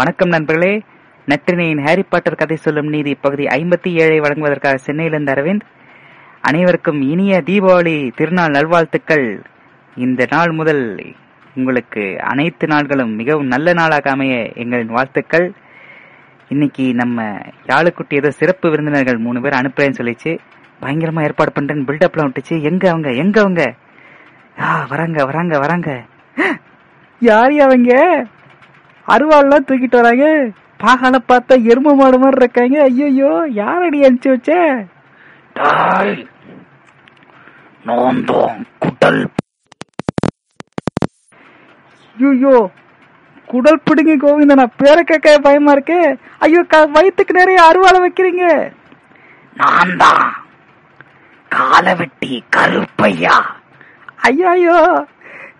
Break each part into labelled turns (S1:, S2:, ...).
S1: வணக்கம் நண்பர்களே. நற்றினையின் ஹாரி பாட்டர் கதை சொல்லும் நீதி பகுதி ஐம்பத்தி ஏழை வழங்குவதற்காக சென்னையிலிருந்து அரவிந்த். அனைவருக்கும் இனிய தீபாவளி திருநாள் நல்வாழ்த்துக்கள். இந்த நாள் முதல் உங்களுக்கு அனைத்து நாள்களும் மிகவும் நல்ல நாளாக அமைய எங்களின் வாழ்த்துக்கள். இன்னைக்கு நம்ம யாழுக்குட்டி ஏதோ சிறப்பு விருந்தினர்கள் மூணு பேர் அனுப்புறேன்னு சொல்லிச்சு. பயங்கரமா ஏற்பாடு பண்றேன்னு பில்டப்லாம் விட்டுச்சு. எங்க அவங்க? எங்க அவங்க? ஆ வராங்க வராங்க வராங்க. யார் அவங்க அருவாள்லாம் தூக்கிட்டு வராங்க. பாகால பார்த்தா எரும மாடு மாதிரி இருக்காங்க. ஐயோ யாரடி அனுப்பிச்சு வச்ச?
S2: குடல்.
S1: ஐயோ குடல் பிடுங்கி கோவிந்தனா பேரை கேட்க பயமா இருக்கு. ஐயோ க- வயித்துக்கு நிறைய அருவாளை வைக்கிறீங்க.
S2: நான் தான் காலவெட்டி கருப்பையா.
S1: ஐயோ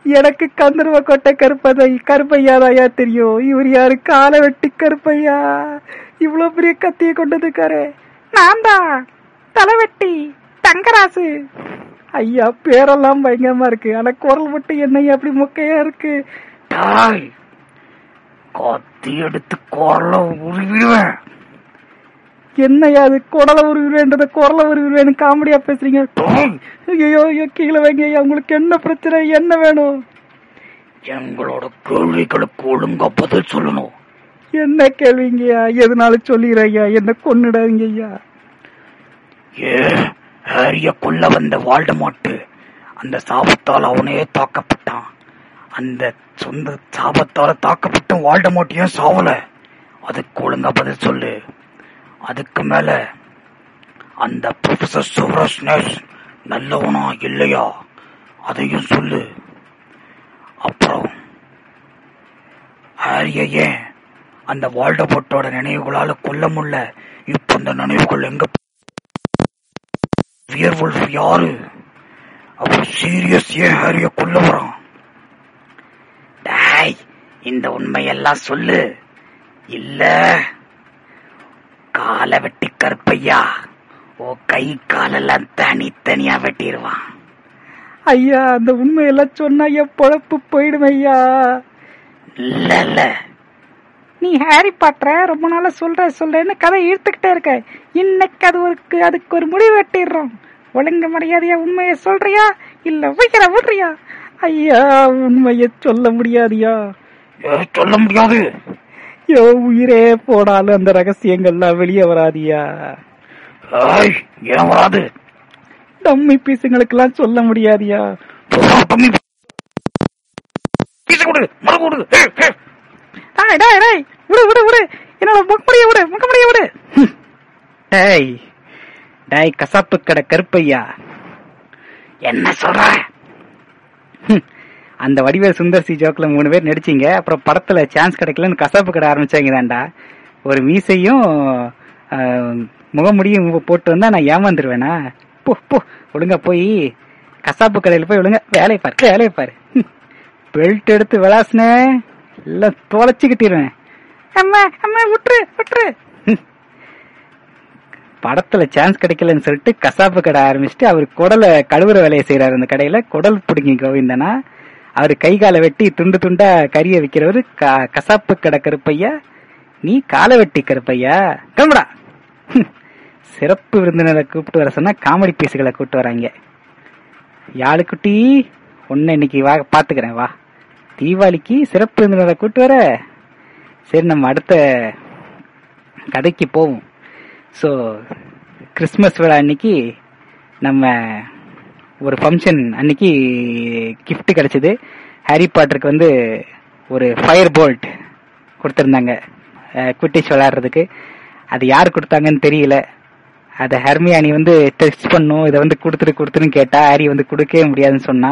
S1: எனக்கு கந்தர்வ கொட்டை கருப்பதை கருப்பையாதாயா தெரியும்? இவர் யாரு? காலை வெட்டி கருப்பையா? இவ்வளவு பெரிய கத்தியை கொண்டு வந்துருக்காரு நான் தான் தலைவெட்டி தங்கராசு. ஐயா பேரெல்லாம் பயங்கரமா இருக்கு. ஆனா குரல் மட்டும் என்னையா அப்படி முக்கையா இருக்கு.
S2: தாய் கத்தி எடுத்து குரல உருவிடுவேன்.
S1: என்னையா அது குடலை உருவிடுவேன்றத குரலை உருவிடுவேன்னு காமெடியா பேசுறீங்க. ஐயோ ஐயோ கீழே வைங்க ஐயா உங்களுக்கு என்ன பிரச்சனை? என்ன வேணும்?
S2: எங்களோட கேள்விகளுக்கு ஒழுங்கா பதில் சொல்லணும்.
S1: என்ன கேள்விங்கய்யா எதுனாலும் சொல்லிடுறேன் ஐயா என்ன கொன்னுடாதீங்க ஐயா.
S2: ஏ ஹாரிய கொல்ல வந்த வால்டமாட்டு அந்த சாபத்தால் அவனே தாக்கப்பட்டான். அந்த சொந்த சாபத்தால தாக்கப்பட்ட வால்டமாட் ஏன் சாவல? அதுக்கு ஒழுங்கா பதில் சொல்லு. அதுக்கு மேல அந்த ப்ரொஃபசர் சுப்ரஸ்னஸ் நல்லவனா இல்லையா? அதையும் சொல்லு. அப்புறம் ஹாரிய ஏன் அந்த வால்டமோட்டோட நினைவுகளால கொல்ல முடியல? இப்ப அந்த நினைவுகள் எங்க வியர்வல்ஃப் யாரு? அவர் சீரியஸ் ஏன் ஹாரிய கொல்ல வரான்? டாய் இந்த உண்மையெல்லாம் சொல்லு. இல்லை. காலை வெட்டி கருப்பையா? ஓ கை காலெல்லாம் தனித்தனியா வெட்டிடுவான்
S1: ஐயா அந்த உண்மையெல்லாம் சொன்னா என் பொழப்பு போயிடும் ஐயா.
S2: இல்ல இல்ல.
S1: நீ ஹாரி பாட்டர ரொம்ப நாளா சொல்ற சொல்றேன்னு கதை இழுத்துக்கிட்டே இருக்க. இன்னைக்கு அது ஒரு அதுக்கு ஒரு முடிவு வெட்டிடுறோம். ஒழுங்கு மரியாதையா உண்மையை சொல்றியா? இல்ல உயிரை விடுறியா? ஐயா உண்மையை சொல்ல முடியாதியா?
S2: சொல்ல முடியாது.
S1: ஐயோ உயிரே போனாலும் அந்த ரகசியங்கள்லாம் வெளியே வராதியா?
S2: ஏன் வராது.
S1: டம்மி பீசுங்களுக்கெல்லாம் சொல்ல முடியாதியா?
S2: என்ன சொல்ற.
S1: அந்த வடிவேல் சுந்தர் சி ஜோக்ல மூணு பேர் நடிச்சீங்க. அப்புறம் படத்துல சான்ஸ் கிடைக்கலன்னு கசாப்பு கடை ஆரம்பிச்சாங்க தான்டா ஒரு மீசையும் முகமுடியும் போட்டு வந்தா நான் ஏமாந்துருவேனா? போ போ ஒழுங்கா போய் கசாப்பு கடையில போய் ஒழுங்கா வேலையை பாரு வேலையை பாரு. பெல்ட் எடுத்து விளாசுனே எல்லாம் தொலைச்சுக்கிட்டிருவேன். அம்மா அம்மா விட்டுரு விட்டுரு படத்துல சான்ஸ் கிடைக்கலன்னு சொல்லிட்டு கசாப்பு கடை ஆரம்பிச்சுட்டு அவர் குடலை கழுவுற வேலையை செய்யறாரு அந்த கடையில. குடல் பிடிங்க கோவிந்தனா. அவர் கை காலை வெட்டி துண்டு துண்டா கறிய விற்கிறவர் க- கசாப்பு கடை கருப்பையா? நீ காலை வெட்டி கருப்பையா? கிளம்புடா சிறப்பு விருந்தினரை கூப்பிட்டு வர சொன்னா காமெடி பீஸுகளை கூப்பிட்டு வராங்க. யாழுக்குட்டி ஒன்னு இன்னைக்கு வா பாத்துக்கிறேன் வா. தீபாவளிக்கு சிறப்பு விருந்தினரை கூப்பிட்டு வர. சரி நம்ம அடுத்த கதைக்கு போவோம். ஸோ கிறிஸ்மஸ் விழா அன்னைக்கு நம்ம ஒரு ஃபங்க்ஷன் அன்னைக்கு கிஃப்ட் கிடைச்சது. ஹாரி பாட்டருக்கு வந்து ஒரு ஃபயர் போல்ட் கொடுத்துருந்தாங்க குட்டிச் விளையாடுறதுக்கு. அது யார் கொடுத்தாங்கன்னு தெரியல. அதை ஹர்மியானி வந்து டெஸ்ட் பண்ணும். இதை வந்து கொடுத்துட்டு கொடுத்துருன்னு கேட்டா ஹாரி வந்து கொடுக்கவே முடியாதுன்னு சொன்னா.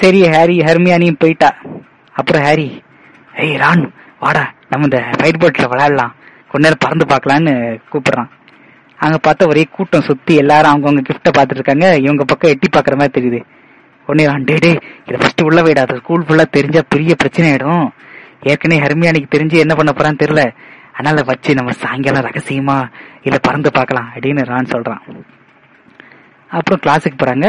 S1: சரி ஹாரி ஹர்மியானியும் போயிட்டா. அப்புறம் ஹாரி ஏய் ராணு வாடா நம்ம இந்த ஃபைட் போட்ல விளையாடலாம். கொஞ்ச நேரம் பறந்து பார்க்கலான்னு கூப்பிடுறான். அங்க பார்த்தா ஒரே கூட்டம் சுத்தி எல்லாரும் அவங்கவுங்க கிஃப்ட பாத்துட்டு இருக்காங்க இவங்க பக்கம் எட்டி பாக்குற மாதிரி தெரியுது. உடனே டே டே இதை ஃபர்ஸ்ட் உள்ள போயிடாது ஸ்கூல் ஃபுல்லா தெரிஞ்சா பெரிய பிரச்சனை ஆயிடும். ஏற்கனவே ஹர்மியானிக்கு தெரிஞ்சு என்ன பண்ண போறான்னு தெரியல. அதனால வச்சு நம்ம சாயங்காலம் ரகசியமா இல்ல பறந்து பார்க்கலாம் அப்படின்னு ரான் சொல்றான். அப்புறம் கிளாஸுக்கு போறாங்க.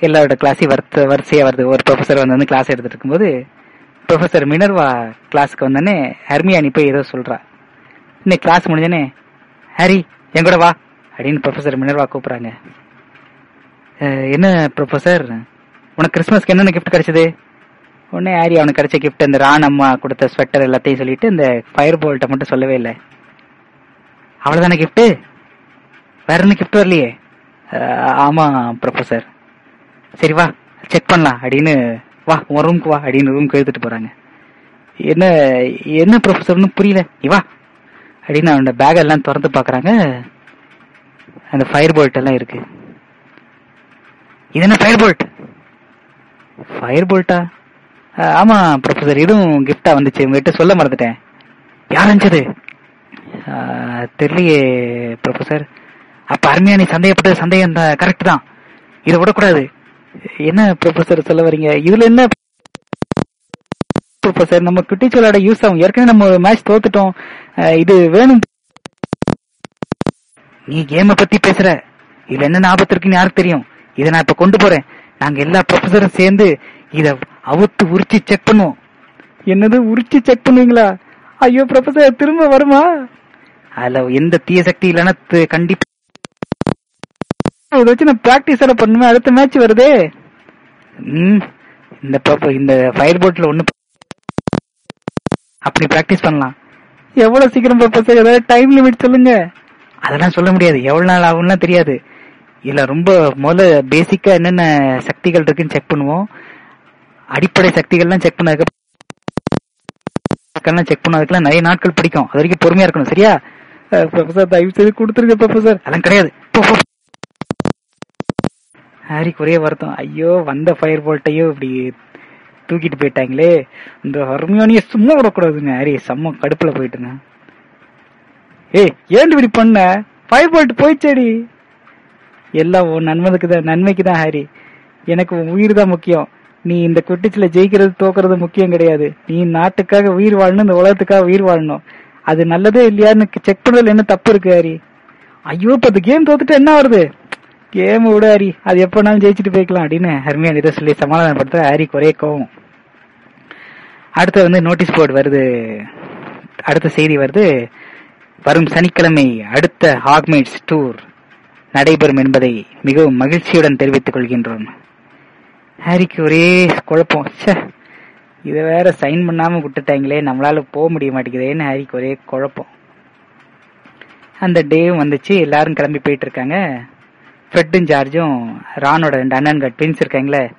S1: எல்லாரோட கிளாஸையும் வரிசை வரிசையா வருது. ஒரு ப்ரொஃபசர் வந்து வந்து கிளாஸ் எடுத்துட்டு இருக்கும்போது ப்ரொஃபசர் மினர்வா கிளாஸுக்கு வந்தோடனே ஹர்மியானி போய் ஏதோ சொல்றா. இன்னைக்கு கிளாஸ் முடிஞ்சோடனே ஹாரி என் கூட வா அப்படின்னு ப்ரொஃபசர் மினர்வா கூப்பிட்றாங்க. என்ன ப்ரொஃபசர் உனக்கு கிறிஸ்மஸ்க்கு என்னென்ன கிஃப்ட் கிடைச்சது? உடனே ஆரி அவனுக்கு கிடைச்ச கிஃப்ட் இந்த ரான் அம்மா கொடுத்த ஸ்வெட்டர் எல்லாத்தையும் சொல்லிட்டு இந்த ஃபயர் போல்ட்டை மட்டும் சொல்லவே இல்லை. அவ்வளவுதானே கிஃப்ட்டு வேற என்ன கிஃப்ட் வரலையே? ஆமாம் ப்ரொஃபஸர் ப்ரொஃபசர் சரி வா செக் பண்ணலாம் அப்படின்னு வா உன் ரூம்க்கு வா அப்படின்னு ரூம்க்கு எடுத்துட்டு போகிறாங்க என்ன என்ன ப்ரொஃபசர்னு புரியல. வா. அப்படின்னு அவனோட பேக் எல்லாம் திறந்து பாக்குறாங்க அந்த ஃபயர் போல்ட் எல்லாம் இருக்கு. இது என்ன ஃபயர் போல்ட் ஃபயர் போல்ட்டா ஆமா ப்ரொஃபசர் இதுவும் கிஃப்டா வந்துச்சு. உங்ககிட்ட சொல்ல மறந்துட்டேன். யார் அனுப்பிச்சது தெரியலையே ப்ரொஃபசர் அப்ப அருமையா சந்தேகப்பட்டது சந்தேகம் கரெக்ட் தான். இதை விடக்கூடாது. என்ன ப்ரொஃபசர் சொல்ல வரீங்க இதுல என்ன ப்ரொஃபசர் நம்ம குட்டிச் யூஸ் ஆகும். ஏற்கனவே நம்ம மேட்ச் தோத்துட்டோம். இது வேணும். நீ கேம பத்தி பேசுற. இதுல என்ன ஆபத்து இருக்குன்னு யாருக்கு தெரியும்? இதை நான் இப்ப கொண்டு போறேன். நாங்க எல்லா ப்ரொஃபஸரும் சேர்ந்து இத அவுத்து உரிச்சு செக் பண்ணுவோம். என்னது? உரிச்சு செக் பண்ணுவீங்களா? ஐயோ ப்ரொஃபசர் திரும்ப வருமா? அதுல எந்த தீய சக்தி இல்லைன்னா கண்டிப்பா இதை வச்சு நான் பிராக்டிஸ் எல்லாம் பண்ணுவேன். அடுத்த மேட்ச் வருதே. இந்த இந்த ஃபயர் போட்ல ஒண்ணு அப்படி பிராக்டிஸ் பண்ணலாம். எவ்வளவு சீக்கிரம் ப்ரொஃபசர் ஏதாவது டைம் லிமிட் சொல்லுங்க. அதெல்லாம் சொல்ல முடியாது. எவ்வளவு நாள் ஆகும்லாம் தெரியாது. இல்ல ரொம்ப முதல்ல பேசிக்கா என்னென்ன சக்திகள் இருக்குன்னு செக் பண்ணுவோம். அடிப்படை சக்திகள்லாம் செக் பண்ணதுக்கு செக் பண்ணதுக்குலாம் நிறைய நாட்கள் பிடிக்கும். அது வரைக்கும் பொறுமையா இருக்கணும். சரியா? ப்ரொஃபசர் தயவு செய்து கொடுத்துருங்க ப்ரொஃபசர் அதெல்லாம் கிடையாது. ஹாரிக்கு ஒரே வருத்தம். ஐயோ வந்த ஃபயர் போல்ட்டையும் இப்படி தூக்கிட்டு போயிட்டாங்களே. இந்த ஹர்மியோனிய சும்மா விடக்கூடாதுங்க. ஹாரி செம்ம கடுப்புல போயிட்டுங்க. ஏய் ஏன் இப்படி பண்ண? ஃபயர் போல்ட் போயிச்சேடி எல்லாம் உன் நன்மதுக்கு தான் நன்மைக்கு தான் ஹாரி. எனக்கு உன் உயிர் தான் முக்கியம். நீ இந்த குட்டிச்சில ஜெயிக்கிறது தோக்குறது முக்கியம் கிடையாது. நீ நாட்டுக்காக உயிர் வாழணும் இந்த உலகத்துக்காக உயிர் வாழணும். அது நல்லதே இல்லையான்னு செக் பண்றதுல என்ன தப்பு இருக்கு ஹாரி? ஐயோ இப்ப இந்த கேம் தோத்துட்டு என்ன வருது கேம் விட ஹரி. அது எப்பனாலும் ஜெயிச்சுட்டு போய்க்கலாம் அப்படின்னு ஹர்மியான் இதை சொல்லி சமாதானப்படுத்த ஹாரிக்கு ஒரே கோவம். அடுத்து வந்து நோட்டீஸ் போர்டு வருது. அடுத்த செய்தி வருது. வரும் சனிக்கிழமை அடுத்த ஹாக்மேட்ஸ் டூர் நடைபெறும் என்பதை மிகவும் மகிழ்ச்சியுடன் தெரிவித்துக் கொள்கின்றோம். ஹாரிக்கு ஒரே குழப்பம். ச்சே இதை வேற சைன் பண்ணாம விட்டுட்டாங்களே நம்மளால போக முடிய மாட்டேங்குதேன்னு ஹாரிக்கு ஒரே குழப்பம். அந்த டேவும் வந்துச்சு. எல்லாரும் கிளம்பி போயிட்டு இருக்காங்க. ஃப்ரெட்டும் ஜார்ஜும் ரானோட ரெண்டு அண்ணன்கள் ட்வின்ஸ் இருக்காங்களே.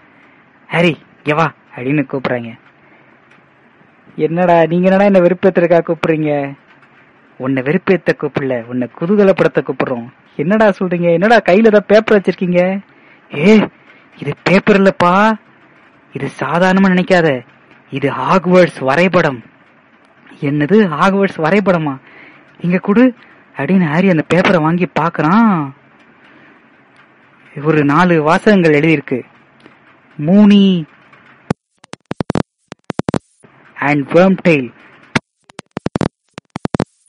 S1: ஹாரி எவா அப்படின்னு கூப்பிட்றாங்க. என்னடா நீங்க என்னடா என்ன வெறுப்பேத்துறக்கா கூப்பிடுறீங்க? உன்னை வெறுப்பேத்த கூப்பிடல உன்னை குதூகலப்படுத்த கூப்பிடுறோம். என்னடா சொல்றீங்க? என்னடா கையில ஏதாவது பேப்பர் வச்சிருக்கீங்க? ஏ இது பேப்பர் இல்லப்பா. இது சாதாரணமா நினைக்காத. இது ஹாக்வர்ட்ஸ் வரைபடம். என்னது ஹாக்வர்ட்ஸ் வரைபடமா? இங்க குடு அப்படின்னு ஹாரி அந்த பேப்பரை வாங்கி பாக்குறான் ஒரு நாலு வாசகங்கள் எழுதியிருக்கு. மூனி அண்ட் வேர்ம்டெயில்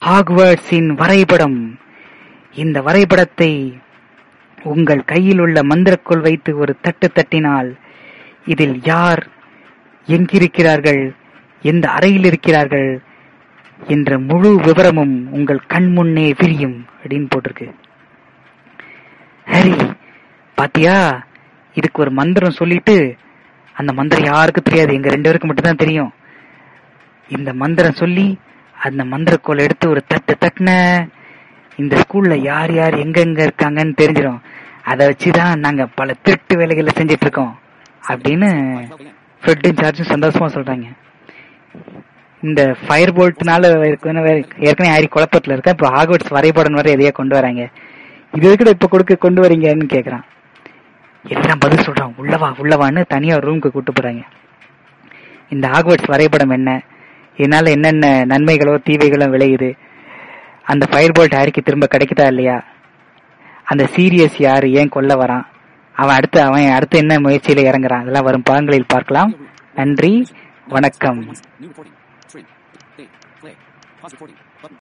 S1: ஹாக்வர்ட்ஸின் வரைபடம். இந்த வரைபடத்தை உங்கள் கையில் உள்ள மந்திரக்குள் வைத்து ஒரு தட்டு தட்டினால் இதில் யார் எங்கிருக்கிறார்கள் எந்த அறையில் இருக்கிறார்கள் என்ற முழு விவரமும் உங்கள் கண் முன்னே விரியும் அப்படின்னு போட்டிருக்கு. ஹரி பாத்தியா? இதுக்கு ஒரு மந்திரம் சொல்லிட்டு அந்த மந்திரம் யாருக்கும் தெரியாது. எங்க ரெண்டு பேருக்கு மட்டும்தான் தெரியும். இந்த மந்திரம் சொல்லி அந்த மந்திரக்கோல் எடுத்து ஒரு தட்டு தட்டுன இந்த ஸ்கூல்ல யார் யார் எங்கெங்க இருக்காங்கன்னு தெரிஞ்சிடும் அதை வச்சுதான் நாங்க பல திருட்டு வேலைகளை செஞ்சிட்டு இருக்கோம் அப்படின்னு ஃப்ரெட்டும் சார்ஜும் சந்தோஷமா சொல்றாங்க. இந்த ஃபயர் போல்ட்னால ஏற்கனவே ஹாரி குழப்பத்துல இருக்கா? இப்போ ஹாக்வர்ட்ஸ் வரைபடம் வரை எதையா கொண்டு வராங்க. இது எதுக்குடா இப்ப கொடுக்க கொண்டு வரீங்கன்னு கேக்குறான். எல்லாம் பதில் சொல்றான். உள்ளவா உள்ளவான்னு தனியா ரூமுக்கு கூட்டு போறாங்க. இந்த ஆக்வர்ட்ஸ் வரைபடம் என்ன? இதனால என்னென்ன நன்மைகளோ தீவைகளோ விளையுது? அந்த ஃபயர் போல்ட் ஹாரிக்கு திரும்ப கிடைக்குதா இல்லையா? அந்த சீரியஸ் யாரு ஏன் கொல்ல வரான்? அவன் அடுத்து அவன் அடுத்து என்ன முயற்சியில இறங்குறான்? அதெல்லாம் வரும் பாகங்களில் பார்க்கலாம். நன்றி வணக்கம்.